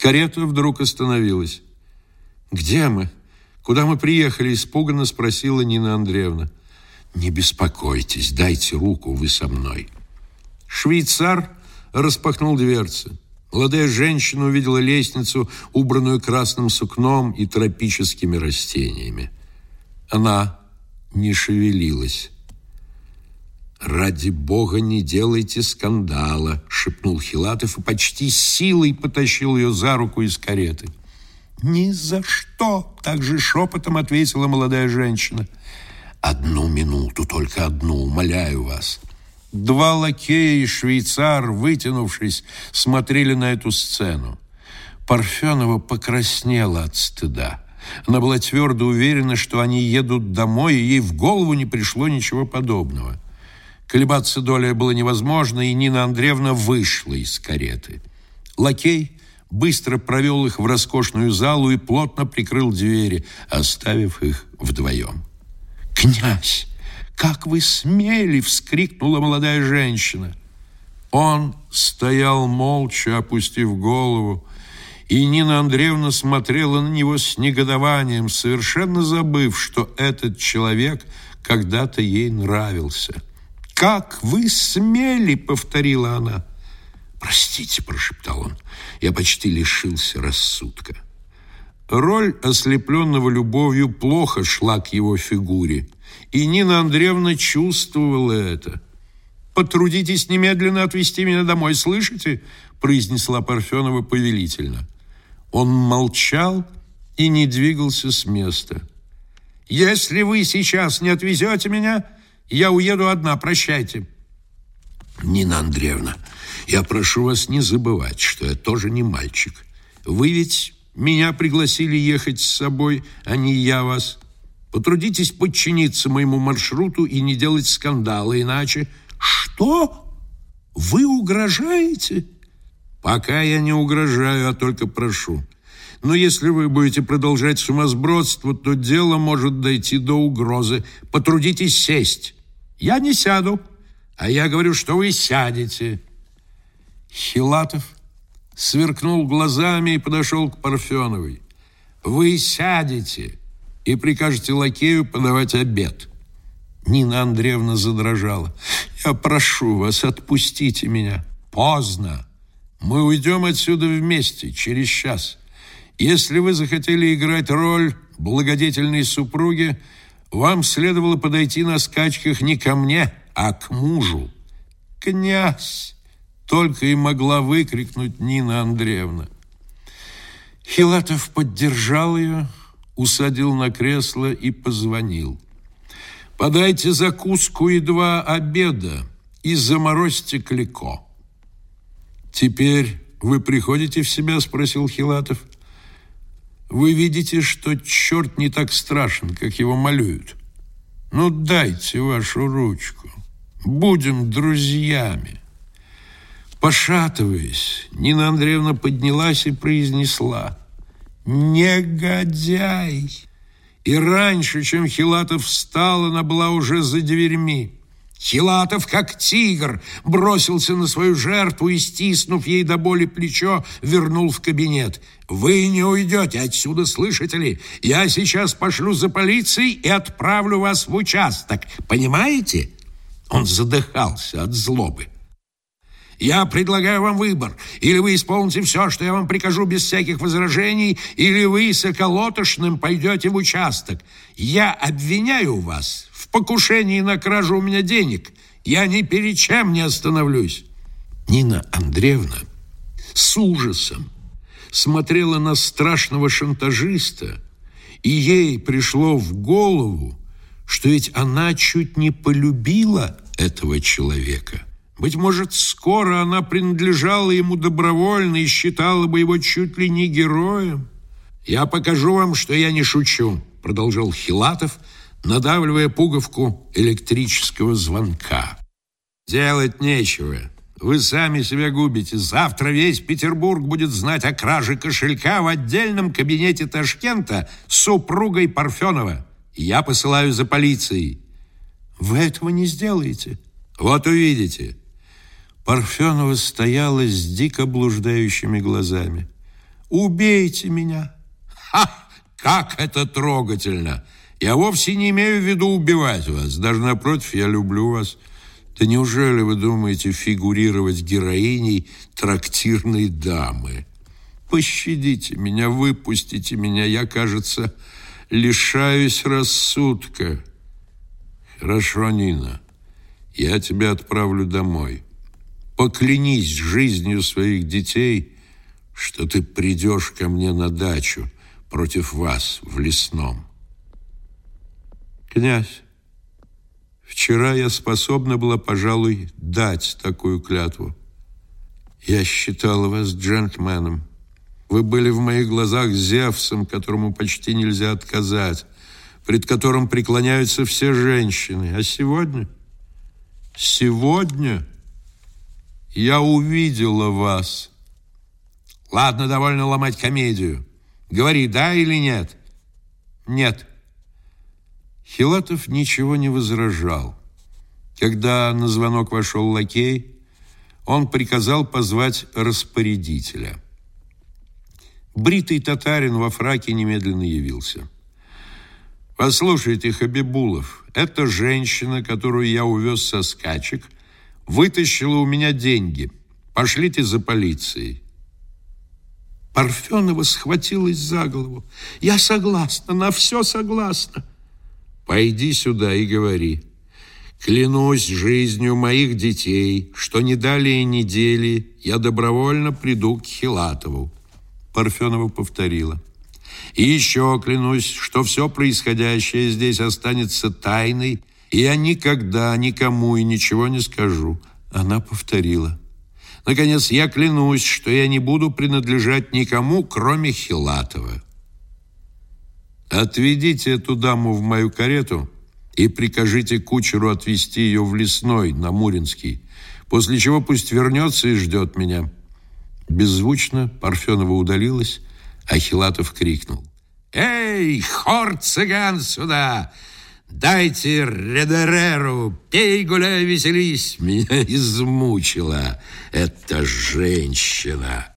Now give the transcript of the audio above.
Карета вдруг остановилась. «Где мы? Куда мы приехали?» Испуганно спросила Нина Андреевна. «Не беспокойтесь, дайте руку, вы со мной». Швейцар распахнул дверцы. Молодая женщина увидела лестницу, убранную красным сукном и тропическими растениями. Она не шевелилась. «Ради бога не делайте скандала», — шепнул Хилатов и почти силой потащил ее за руку из кареты. «Ни за что!» — также шепотом ответила молодая женщина. «Одну минуту, только одну, умоляю вас». Два лакея и швейцар, вытянувшись, смотрели на эту сцену. Парфенова покраснела от стыда. Она была твердо уверена, что они едут домой, и ей в голову не пришло ничего подобного. Колебаться доля было невозможно, и Нина Андреевна вышла из кареты. Лакей быстро провел их в роскошную залу и плотно прикрыл двери, оставив их вдвоем. «Князь, как вы смели!» — вскрикнула молодая женщина. Он стоял молча, опустив голову, и Нина Андреевна смотрела на него с негодованием, совершенно забыв, что этот человек когда-то ей нравился. «Как вы смели!» — повторила она. «Простите», — прошептал он, — «я почти лишился рассудка». Роль ослепленного любовью плохо шла к его фигуре, и Нина Андреевна чувствовала это. «Потрудитесь немедленно отвезти меня домой, слышите?» произнесла Парфенова повелительно. Он молчал и не двигался с места. «Если вы сейчас не отвезете меня, я уеду одна, прощайте. Нина Андреевна, я прошу вас не забывать, что я тоже не мальчик. Вы ведь меня пригласили ехать с собой, а не я вас. Потрудитесь подчиниться моему маршруту и не делать скандала, иначе... Что? Вы угрожаете? Пока я не угрожаю, а только прошу. Но если вы будете продолжать сумасбродство, то дело может дойти до угрозы. Потрудитесь сесть. Я не сяду, а я говорю, что вы сядете. Хилатов сверкнул глазами и подошел к Парфеновой. Вы сядете и прикажете лакею подавать обед. Нина Андреевна задрожала. Я прошу вас, отпустите меня. Поздно. Мы уйдем отсюда вместе, через час. Если вы захотели играть роль благодетельной супруги, вам следовало подойти на скачках не ко мне, а к мужу. «Князь!» — только и могла выкрикнуть Нина Андреевна. Хилатов поддержал ее, усадил на кресло и позвонил. «Подайте закуску и два обеда и заморозьте клико». «Теперь вы приходите в себя?» – спросил Хилатов. Вы видите, что черт не так страшен, как его малюют. Ну, дайте вашу ручку. Будем друзьями. Пошатываясь, Нина Андреевна поднялась и произнесла «Негодяй!» И раньше, чем Хилатов встал, она была уже за дверьми. Хилатов, как тигр, бросился на свою жертву и, стиснув ей до боли плечо, вернул в кабинет. «Вы не уйдете отсюда, слышите ли? Я сейчас пошлю за полицией и отправлю вас в участок. Понимаете?» Он задыхался от злобы. Я предлагаю вам выбор. Или вы исполните все, что я вам прикажу без всяких возражений, или вы с околотошным пойдете в участок. Я обвиняю вас покушении на кражу у меня денег. Я ни перед чем не остановлюсь. Нина Андреевна с ужасом смотрела на страшного шантажиста, и ей пришло в голову, что ведь она чуть не полюбила этого человека – быть может, скоро она принадлежала ему добровольно и считала бы его чуть ли не героем. «Я покажу вам, что я не шучу», — продолжал Хилатов, надавливая пуговку электрического звонка. «Делать нечего. Вы сами себя губите. Завтра весь Петербург будет знать о краже кошелька в отдельном кабинете Ташкента с супругой Парфенова. Я посылаю за полицией». «Вы этого не сделаете». «Вот увидите». Парфенова стояла с дико блуждающими глазами. Убейте меня. Ха! Как это трогательно! Я вовсе не имею в виду убивать вас. Даже напротив, я люблю вас. Да неужели вы думаете фигурировать героиней трактирной дамы? Пощадите меня, выпустите меня. Я, кажется, лишаюсь рассудка. Хорошо, Нина, я тебя отправлю домой. Поклянись жизнью своих детей, что ты придешь ко мне на дачу против вас в лесном. Князь, вчера я способна была, пожалуй, дать такую клятву. Я считала вас джентльменом. Вы были в моих глазах Зевсом, которому почти нельзя отказать, пред которым преклоняются все женщины. А сегодня, сегодня я увидела вас. Ладно, довольно ломать комедию. Говори, да или нет? Нет. Хилатов ничего не возражал. Когда на звонок вошел лакей, он приказал позвать распорядителя – Бритый татарин во фраке немедленно явился. «Послушайте, Хабибулов, эта женщина, которую я увез со скачек, вытащила у меня деньги. Пошлите за полицией». Парфенова схватилась за голову. «Я согласна, на все согласна». «Пойди сюда и говори. Клянусь жизнью моих детей, что не далее недели я добровольно приду к Хилатову. Парфенова повторила. И еще клянусь, что все происходящее здесь останется тайной, и я никогда никому и ничего не скажу. Она повторила. Наконец, я клянусь, что я не буду принадлежать никому, кроме Хилатова. Отведите эту даму в мою карету и прикажите кучеру отвезти ее в лесной, на Муринский, после чего пусть вернется и ждет меня. Беззвучно Парфенова удалилась, а Хилатов крикнул. «Эй, хор цыган сюда! Дайте редереру, пей, гуляй, веселись! Меня измучила эта женщина!»